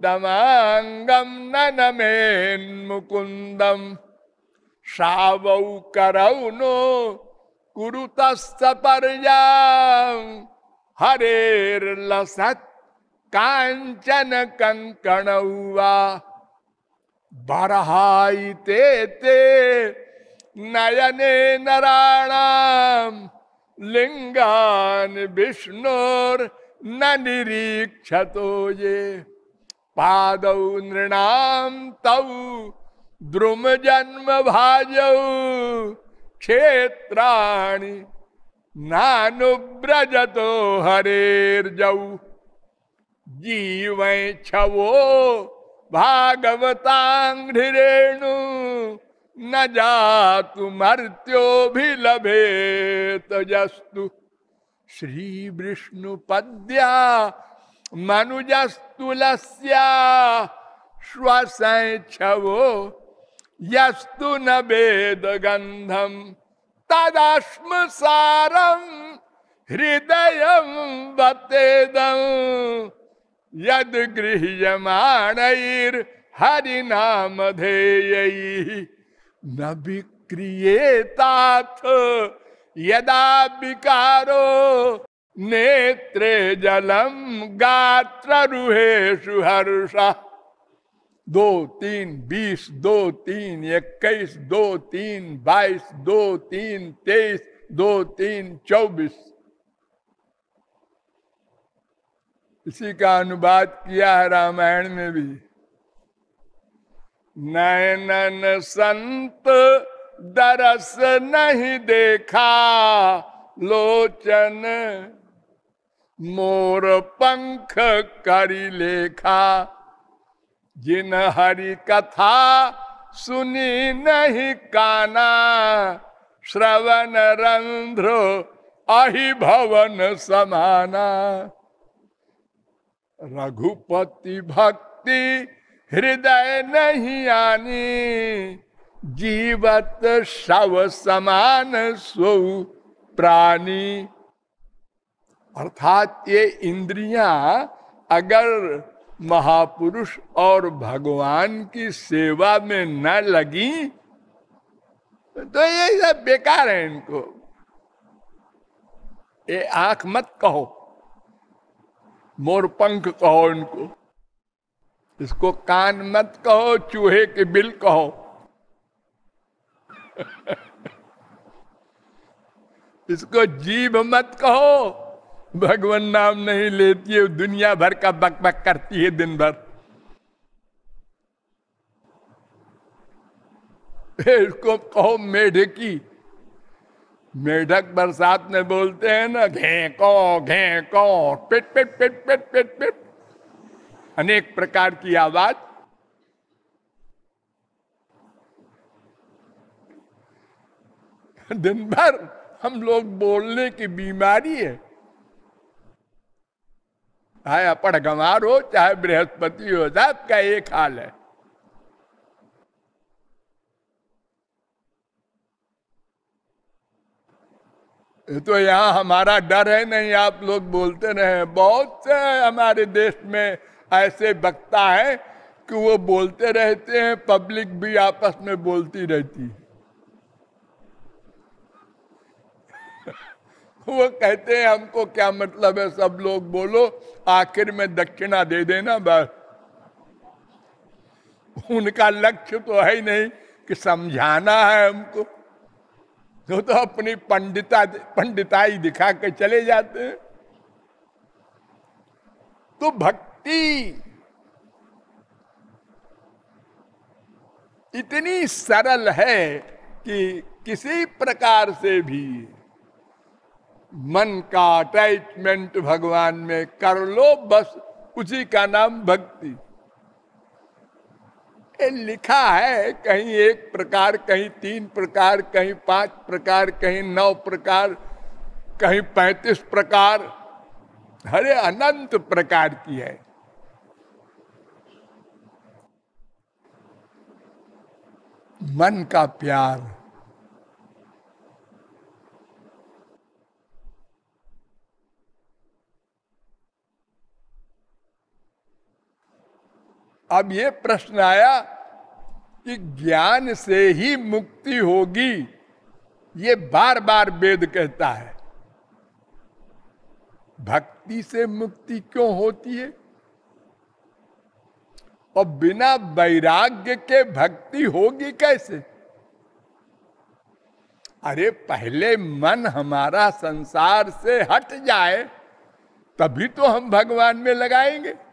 ननमेन मुकुंदम शावौ करौ नो कुरुतस्तपर्या हरेर्लसत् कांचन कंकण बरहाइते ते नयने नारायणाम लिंगान विष्णुर न निरीक्षतो ये पादौ नृणाम तौ द्रुम जन्म भाजौ क्षेत्राणि नानुब्रजतो हरेर्जौ। जीव छवो भागवतांघ्रिरेणु न जातु मर्त्यो भी लभे तजस्तु श्री विष्णु पद्या मनुजस्तुलस्या श्वसो यस्तु न वेद गंधम तदाश्म सारम हृदय बतेदम यद गृह्यमाण हरिनाम धेय न विक्रियेताथ, यदा विकारो नेत्रे जलम गात्र रुहेशु हर्षा। दो तीन बीस, दो तीन इक्कीस, दो तीन बाईस, दो तीन तेईस, दो तीन चौबीस। इसी का अनुवाद किया है रामायण में भी। नैनन संत दरस नहीं देखा, लोचन मोर पंख करी लेखा। जिन हरि कथा सुनी नहीं काना, श्रवण रंध्र अहि भवन समाना। रघुपति भक्ति हृदय नहीं आनी, जीवत शव समान स्व प्राणी। अर्थात ये इंद्रियाँ अगर महापुरुष और भगवान की सेवा में न लगी तो ये सब बेकार है इनको। ये आँख मत कहो, मोर पंख कहो इनको। इसको कान मत कहो, चूहे के बिल कहो। (laughs) इसको जीभ मत कहो भगवान नाम नहीं लेती है, दुनिया भर का बक बक करती है दिन भर। इसको कहो मेढकी मेढक बरसात में बोलते हैं ना घे को घे को पिट पिट पिट पिट पिट पिट। अनेक प्रकार की आवाज़। दिन भर हम लोग बोलने की बीमारी है। चाहे अपड़ गंवार हो चाहे बृहस्पति हो सबका एक हाल है। तो यहाँ हमारा डर है नहीं, आप लोग बोलते रहे बहुत से हमारे देश में ऐसे वक्ता है कि वो बोलते रहते हैं, पब्लिक भी आपस में बोलती रहती है। वो कहते हैं, हमको क्या मतलब है सब लोग? बोलो, आखिर में दक्षिणा दे देना बस। उनका लक्ष्य तो है ही नहीं कि समझाना है हमको। वो तो अपनी पंडिता, पंडिताई दिखा के चले जाते हैं। तो भक्ति इतनी सरल है कि किसी प्रकार से भी मन का अटैचमेंट भगवान में कर लो, बस उसी का नाम भक्ति। लिखा है, कहीं एक प्रकार, कहीं तीन प्रकार, कहीं पाँच प्रकार, कहीं नौ प्रकार, कहीं पैतीस प्रकार, हरे अनंत प्रकार की है। मन का प्यार अब ये प्रश्न आया कि ज्ञान से ही मुक्ति होगी। ये बार बार वेद कहता है। भक्ति से मुक्ति क्यों होती है? और बिना वैराग्य के भक्ति होगी कैसे? अरे, पहले मन हमारा संसार से हट जाए, तभी तो हम भगवान में लगाएँगे।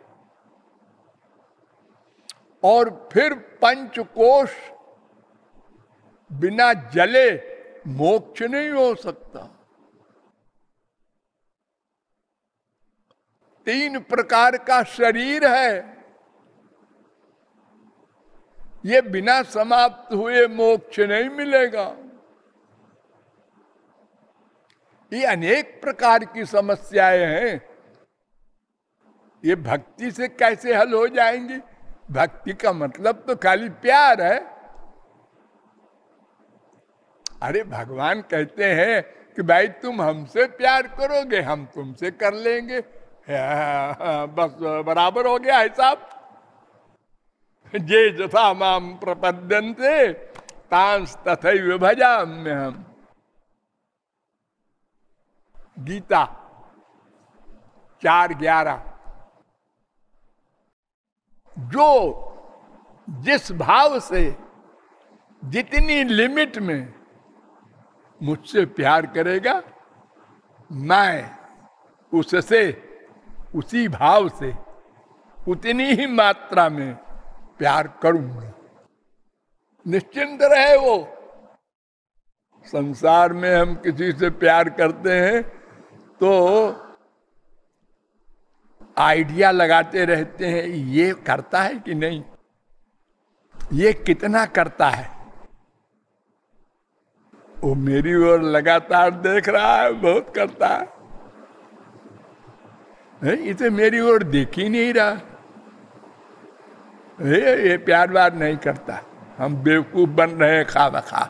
और फिर पंचकोश बिना जले मोक्ष नहीं हो सकता। तीन प्रकार का शरीर है। ये बिना समाप्त हुए मोक्ष नहीं मिलेगा। ये अनेक प्रकार की समस्याएँ हैं। ये भक्ति से कैसे हल हो जाएँगी? भक्ति का मतलब तो खाली प्यार है। अरे भगवान कहते हैं कि भाई तुम हमसे प्यार करोगे, हम तुमसे कर लेंगे। बस बराबर हो गया हिसाब। जे जथा माम प्रपद्यंते तांस तथा भजा में हम गीता चार ग्यारह। जो जिस भाव से, जितनी लिमिट में मुझसे प्यार करेगा, मैं उससे, उसी भाव से, उतनी ही मात्रा में प्यार करूँगा। निश्चिंत रहे वो। संसार में हम किसी से प्यार करते हैं तो आइडिया लगाते रहते हैं ये करता है कि नहीं? ये कितना करता है? वो मेरी ओर लगातार देख रहा है बहुत करता है, इसे मेरी ओर देख ही नहीं रहा। ये, ये प्यार व्यार नहीं करता। हम बेवकूफ़ बन रहे हैं खा बखा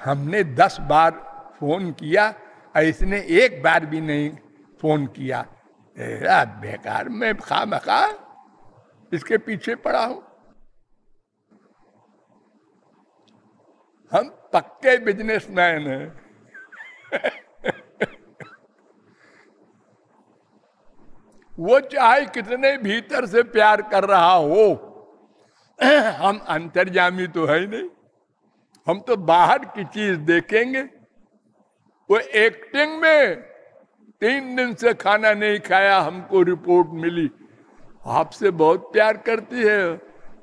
हमने दस बार फ़ोन किया और इसने एक बार भी नहीं। फ़ोन किया बेकार, में खा मखा इसके पीछे पड़ा हूँ। हम पक्के बिजनेसमैन हैं। (laughs) वो चाहे कितने भीतर से प्यार कर रहा हो? (clears throat) हम अंतर्जामी तो है नहीं। हम तो बाहर की चीज़ देखेंगे। वो एक्टिंग में तीन दिन से खाना नहीं खाया, हमको रिपोर्ट मिली। आपसे बहुत प्यार करती है,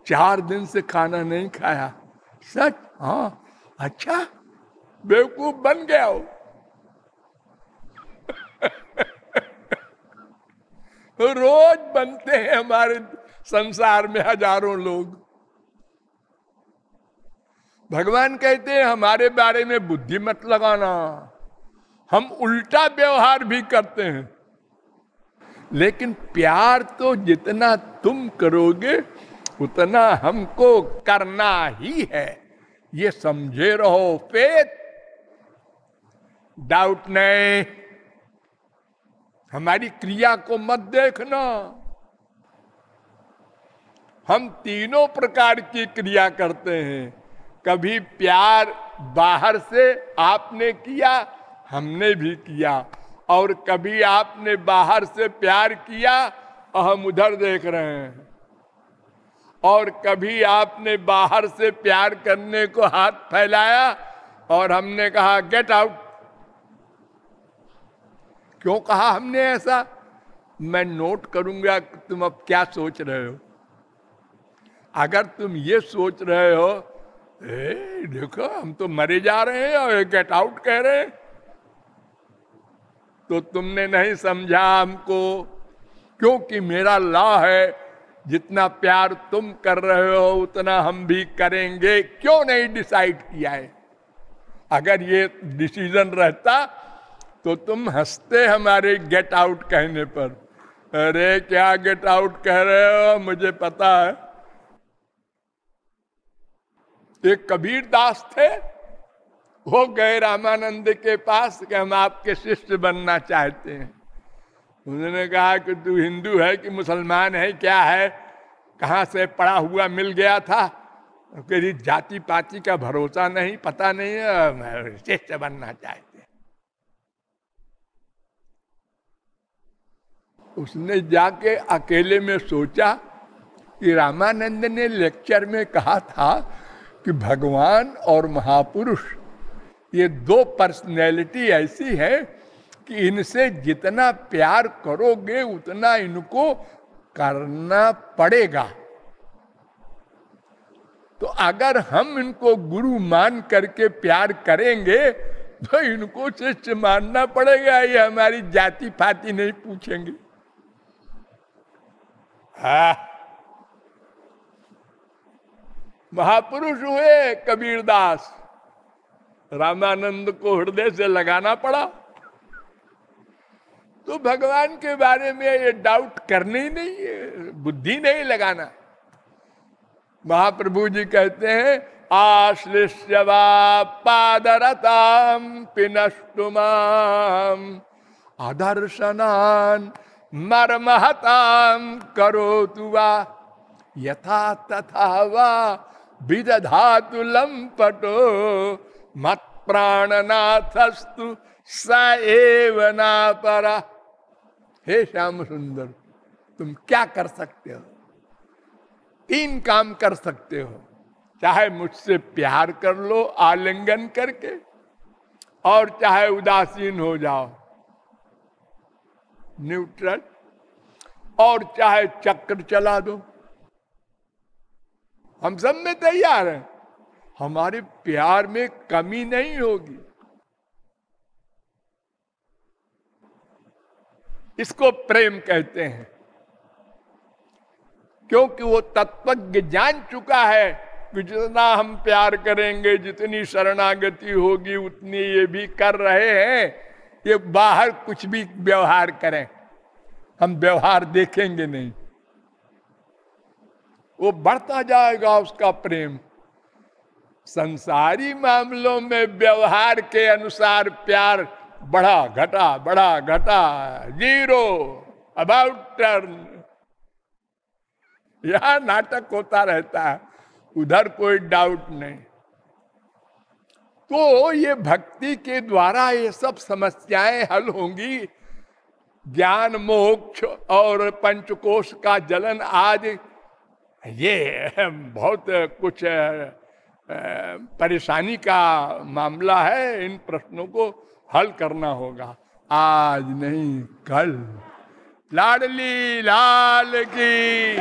चार दिन से खाना नहीं खाया। सच? हाँ। अच्छा? बेवकूफ़ बन गया हो (laughs) रोज बनते हैं हमारे संसार में हज़ारों लोग। भगवान कहते हैं, हमारे बारे में बुद्धि मत लगाना। हम उल्टा व्यवहार भी करते हैं। लेकिन प्यार तो जितना तुम करोगे, उतना हमको करना ही है। ये समझे रहो, फेत। डाउट नहीं। हमारी क्रिया को मत देखना। हम तीनों प्रकार की क्रिया करते हैं। कभी प्यार बाहर से आपने किया हमने भी किया और कभी आपने बाहर से प्यार किया और हम उधर देख रहे हैं। और कभी आपने बाहर से प्यार करने को हाथ फैलाया और हमने कहा गेट आउट क्यों कहा हमने ऐसा? मैं नोट करूँगा कि तुम अब क्या सोच रहे हो। अगर तुम ये सोच रहे हो ए, देखो हम तो मरे जा रहे हैं और गेट आउट कह रहे हैं। तो तुमने नहीं समझा हमको, क्योंकि मेरा लॉ है, जितना प्यार तुम कर रहे हो, उतना हम भी करेंगे। क्यों नहीं डिसाइड किया है? अगर ये डिसीज़न रहता तो तुम हँसते हमारे गेट आउट कहने पर। अरे, क्या गेट आउट कह रहे हो? मुझे पता है। एक कबीर दास थे वो गए रामानंद के पास कि हम आपके शिष्य बनना चाहते हैं। उन्होंने कहा कि तू हिंदू है कि मुसलमान है, क्या है? कहाँ से पड़ा हुआ मिल गया था? कि जाति पाति का भरोसा नहीं, पता नहीं है शिष्य बनना चाहते उसने जाके अकेले में सोचा कि रामानंद ने लेक्चर में कहा था कि भगवान और महापुरुष ये दो पर्सनैलिटी ऐसी है कि इनसे जितना प्यार करोगे, उतना इनको करना पड़ेगा। तो अगर हम इनको गुरु मान करके प्यार करेंगे तो इनको शिष्य मानना पड़ेगा, ये हमारी जाति पाति नहीं पूछेंगे। हा। महापुरुष हुए कबीरदास। रामानंद को हृदय से लगाना पड़ा। तो भगवान के बारे में ये डाउट करने ही नहीं है बुद्धि नहीं लगाना। महाप्रभु जी कहते हैं, आश्लिष्य पादरताम पिनष्टुमाम अदर्शनान मरमहताम करो तुवा यथा तथा वा, विदधातु लंपटो मत प्राणनाथस्तु स एव ना परा हे श्याम सुंदर तुम क्या कर सकते हो? तीन काम कर सकते हो। चाहे मुझसे प्यार कर लो, आलिंगन करके, और चाहे उदासीन हो जाओ, न्यूट्रल, और चाहे चक्र चला दो। हम सब में तैयार हैं। हमारे प्यार में कमी नहीं होगी। इसको प्रेम कहते हैं। क्योंकि वो तत्वज्ञ जान चुका है कि जितना हम प्यार करेंगे, जितनी शरणागति होगी, उतनी ये भी कर रहे हैं। ये बाहर कुछ भी व्यवहार करें, हम व्यवहार देखेंगे नहीं। वो बढ़ता जाएगा उसका प्रेम। संसारी मामलों में व्यवहार के अनुसार प्यार बढ़ा, घटा बढ़ा, घटा ज़ीरो अबाउट टर्न यह नाटक होता रहता है, उधर कोई डाउट नहीं। तो ये भक्ति के द्वारा ये सब समस्याएँ हल होंगी। ज्ञान, मोक्ष और पंचकोश का जलन आज ये (laughs) बहुत कुछ परेशानी का मामला है, इन प्रश्नों को हल करना होगा। आज नहीं, कल। लाडली लाल की।